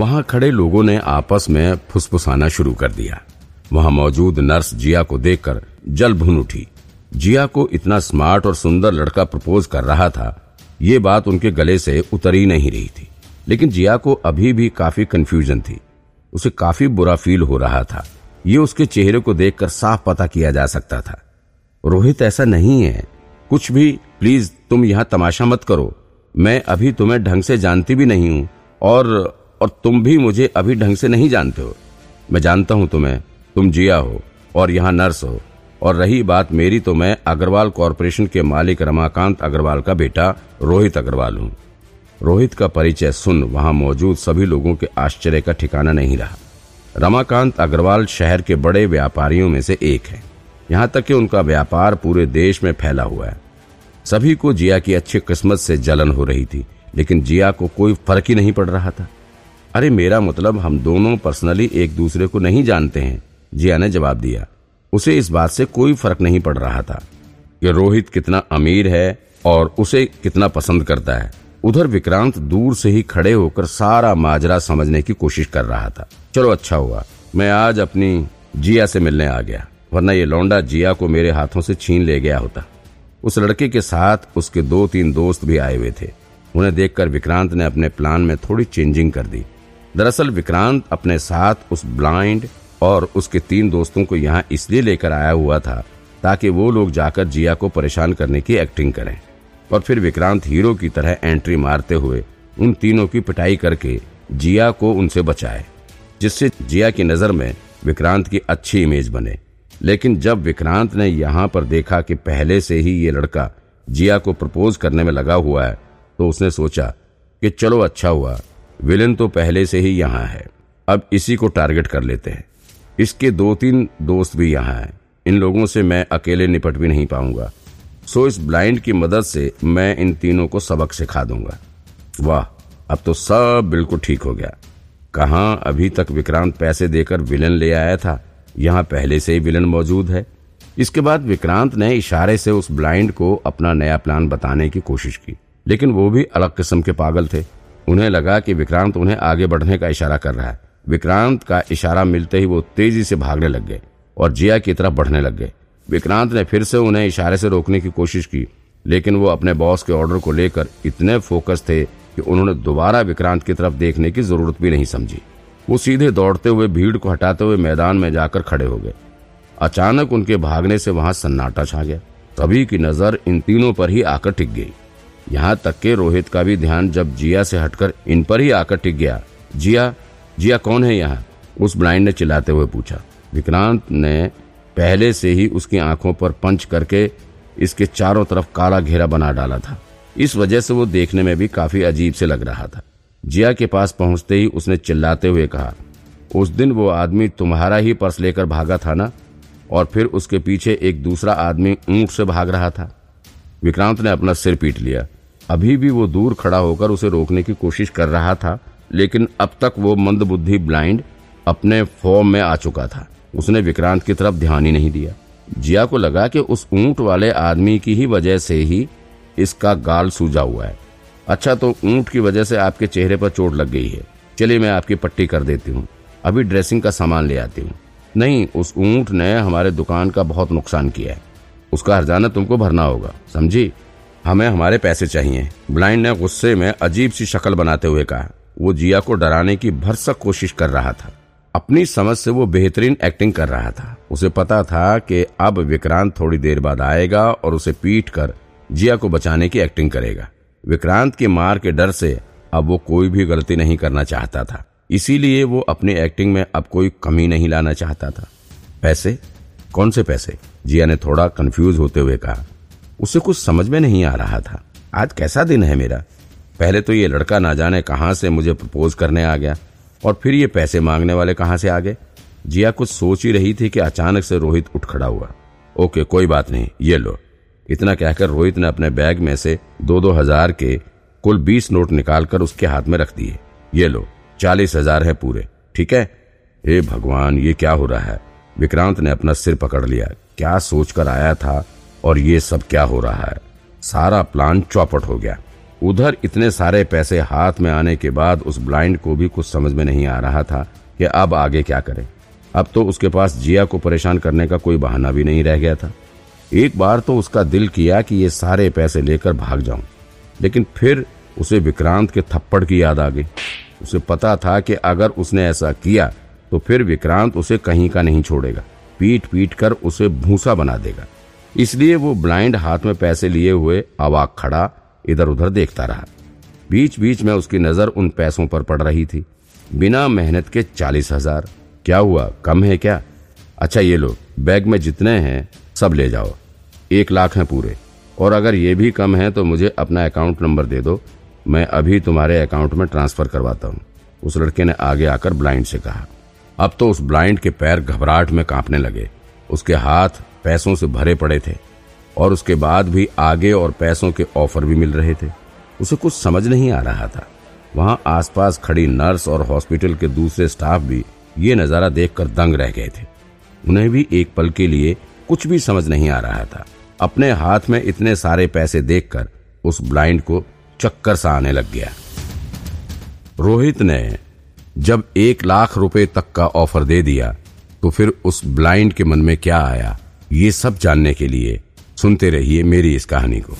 वहाँ खड़े लोगों ने आपस में फुसफुसाना शुरू कर दिया। वहाँ मौजूद नर्स जिया को देखकर जल भून उठी। जिया को इतना स्मार्ट और सुंदर लड़का प्रपोज कर रहा था, ये बात उनके गले से उतर ही नहीं रही थी। लेकिन जिया को अभी भी काफ़ी कंफ्यूजन थी। उसे काफ़ी बुरा फील हो रहा था। ये उसके चेहरे को देखकर साफ़ पता किया जा सकता था। रोहित, ऐसा नहीं है। कुछ भी प्लीज़ तुम यहाँ तमाशा मत करो। मैं अभी तुम्हें ढंग से जानती भी नहीं हूँ और और तुम भी मुझे अभी ढंग से नहीं जानते हो। मैं जानता हूँ तुम्हें, तुम जिया हो और यहाँ नर्स हो। और रही बात मेरी तो मैं अग्रवाल कॉरपोरेशन के मालिक रमाकांत अग्रवाल का बेटा रोहित अग्रवाल हूँ। रोहित का परिचय सुन वहाँ मौजूद सभी लोगों के आश्चर्य का ठिकाना नहीं रहा। रमाकांत अग्रवाल शहर के बड़े व्यापारियों में से एक है। यहाँ तक कि उनका व्यापार पूरे देश में फैला हुआ है। सभी को जिया की अच्छी किस्मत से जलन हो रही थी, लेकिन जिया को कोई फ़र्क ही नहीं पड़ रहा था। अरे मेरा मतलब हम दोनों पर्सनली एक दूसरे को नहीं जानते हैं। जिया ने जवाब दिया। उसे इस बात से कोई फ़र्क नहीं पड़ रहा था। कि रोहित कितना अमीर है और उसे कितना पसंद करता है। उधर विक्रांत दूर से ही खड़े होकर सारा माजरा समझने की कोशिश कर रहा था। चलो अच्छा हुआ। मैं आज अपनी जिया से मिलने आ गया, वरना ये लौंडा जिया को मेरे हाथों से छीन ले गया होता। उस लड़के के साथ उसके दो तीन दोस्त भी आए हुए थे। उन्हें देखकर विक्रांत ने अपने प्लान में थोड़ी चेंजिंग कर दी। दरअसल विक्रांत अपने साथ उस ब्लाइंड और उसके तीन दोस्तों को यहाँ इसलिए लेकर आया हुआ था ताकि वो लोग जाकर जिया को परेशान करने की एक्टिंग करें। और फिर विक्रांत हीरो की तरह एंट्री मारते हुए उन तीनों की पिटाई करके जिया को उनसे बचाए, जिससे जिया की नज़र में विक्रांत की अच्छी इमेज बने। लेकिन जब विक्रांत ने यहाँ पर देखा कि पहले से ही ये लड़का जिया को प्रपोज करने में लगा हुआ है तो उसने सोचा कि चलो अच्छा हुआ विलन तो पहले से ही यहाँ है। अब इसी को टारगेट कर लेते हैं। इसके दो तीन दोस्त भी यहाँ हैं। इन लोगों से मैं अकेले निपट भी नहीं पाऊँगा। सो इस ब्लाइंड की मदद से मैं इन तीनों को सबक सिखा दूँगा। वाह, अब तो सब बिल्कुल ठीक हो गया। कहा अभी तक विक्रांत पैसे देकर विलन ले आया था? यहाँ पहले से ही विलन मौजूद है। इसके बाद विक्रांत ने इशारे से उस ब्लाइंड को अपना नया प्लान बताने की कोशिश की। लेकिन वो भी अलग किस्म के पागल थे। उन्हें लगा कि विक्रांत उन्हें आगे बढ़ने का इशारा कर रहा है। विक्रांत का इशारा मिलते ही वो तेज़ी से भागने लग गए और जिया की तरफ़ बढ़ने लग गए। विक्रांत ने फिर से उन्हें इशारे से रोकने की कोशिश की, लेकिन वो अपने बॉस के ऑर्डर को लेकर इतने फोकस थे कि उन्होंने दोबारा विक्रांत की तरफ़ देखने की ज़रूरत भी नहीं समझी। वो सीधे दौड़ते हुए भीड़ को हटाते हुए मैदान में जाकर खड़े हो गए। अचानक उनके भागने से वहाँ सन्नाटा छा गया। सभी की नज़र इन तीनों पर ही आकर टिक गई। यहाँ तक के रोहित का भी ध्यान जब जिया से हटकर इन पर ही आकर टिक गया। जिया जिया कौन है यहाँ? उस ब्लाइंड ने चिल्लाते हुए पूछा। विक्रांत ने पहले से ही उसकी आँखों पर पंच करके इसके चारों तरफ़ काला घेरा बना डाला था। इस वजह से वो देखने में भी काफ़ी अजीब से लग रहा था। जिया के पास पहुँचते ही उसने चिल्लाते हुए कहा, उस दिन वो आदमी तुम्हारा ही पर्स लेकर भागा था ना? और फिर उसके पीछे एक दूसरा आदमी ऊँट से भाग रहा था? विक्रांत ने अपना सिर पीट लिया। अभी भी वो दूर खड़ा होकर उसे रोकने की कोशिश कर रहा था, लेकिन अब तक वो मंदबुद्धि ब्लाइंड अपने फॉर्म में आ चुका था। उसने विक्रांत की तरफ़ ध्यान ही नहीं दिया। जिया को लगा कि उस ऊँट वाले आदमी की ही वजह से ही इसका गाल सूजा हुआ है। अच्छा तो ऊँट की वजह से आपके चेहरे पर चोट लग गई है। चलिए, मैं आपकी पट्टी कर देती हूँ। अभी ड्रेसिंग का सामान ले आती हूँ। नहीं, उस ऊँट ने हमारे दुकान का बहुत नुकसान किया है। उसका हरजाना तुमको भरना होगा, समझी? हमें हमारे पैसे चाहिए। ब्लाइंड ने गुस्से में अजीब सी शक्ल बनाते हुए कहा। वो जिया को डराने की भरसक कोशिश कर रहा था। अपनी समझ से वो बेहतरीन एक्टिंग कर रहा था। उसे पता था कि अब विक्रांत थोड़ी देर बाद आएगा और उसे पीट कर जिया को बचाने की एक्टिंग करेगा। विक्रांत की मार के डर से अब वो कोई भी गलती नहीं करना चाहता था। इसीलिए वो अपनी एक्टिंग में अब कोई कमी नहीं लाना चाहता था। पैसे? कौन से पैसे? जिया ने थोड़ा कंफ्यूज होते हुए कहा। उसे कुछ समझ में नहीं आ रहा था। आज कैसा दिन है मेरा? पहले तो ये लड़का ना जाने कहाँ से मुझे प्रपोज करने आ गया, और फिर ये पैसे मांगने वाले कहाँ से आ गए? जिया कुछ सोच ही रही थी कि अचानक से रोहित उठ खड़ा हुआ। ओके, कोई बात नहीं, ये लो। इतना कहकर रोहित ने अपने बैग में से दो दो हज़ार के कुल बीस नोट निकालकर उसके हाथ में रख दिए। ये लो, चालीस हज़ार है पूरे, ठीक है? हे भगवान, ये क्या हो रहा है? विक्रांत ने अपना सिर पकड़ लिया। क्या सोचकर आया था? और ये सब क्या हो रहा है? सारा प्लान चौपट हो गया। उधर इतने सारे पैसे हाथ में आने के बाद उस ब्लाइंड को भी कुछ समझ में नहीं आ रहा था कि अब आगे क्या करे। अब तो उसके पास जिया को परेशान करने का कोई बहाना भी नहीं रह गया था। एक बार तो उसका दिल किया कि ये सारे पैसे लेकर भाग जाऊँ, लेकिन फिर उसे विक्रांत के थप्पड़ की याद आ गई। उसे पता था कि अगर उसने ऐसा किया तो फिर विक्रांत उसे कहीं का नहीं छोड़ेगा। पीट पीट कर उसे भूसा बना देगा। इसलिए वो ब्लाइंड हाथ में पैसे लिए हुए अवाक खड़ा इधर उधर देखता रहा। बीच बीच में उसकी नज़र उन पैसों पर पड़ रही थी। बिना मेहनत के चालीस हज़ार। क्या हुआ? कम है क्या? अच्छा ये लो, बैग में जितने हैं, सब ले जाओ। एक लाख हैं पूरे। और अगर ये भी कम है तो मुझे अपना अकाउंट नंबर दे दो। मैं अभी तुम्हारे अकाउंट में ट्रांसफ़र करवाता हूँ। उस लड़के ने आगे आकर ब्लाइंड से कहा। अब तो उस ब्लाइंड के पैर घबराहट में कांपने लगे। उसके हाथ पैसों से भरे पड़े थे और उसके बाद भी आगे और पैसों के ऑफ़र भी मिल रहे थे। उसे कुछ समझ नहीं आ रहा था। वहाँ आसपास खड़ी नर्स और हॉस्पिटल के दूसरे स्टाफ भी ये नज़ारा देखकर दंग रह गए थे। उन्हें भी एक पल के लिए कुछ भी समझ नहीं आ रहा था। अपने हाथ में इतने सारे पैसे देखकर उस ब्लाइंड को चक्कर सा आने लग गया। रोहित ने जब एक लाख रुपए तक का ऑफ़र दे दिया तो फिर उस ब्लाइंड के मन में क्या आया? ये सब जानने के लिए सुनते रहिए मेरी इस कहानी को।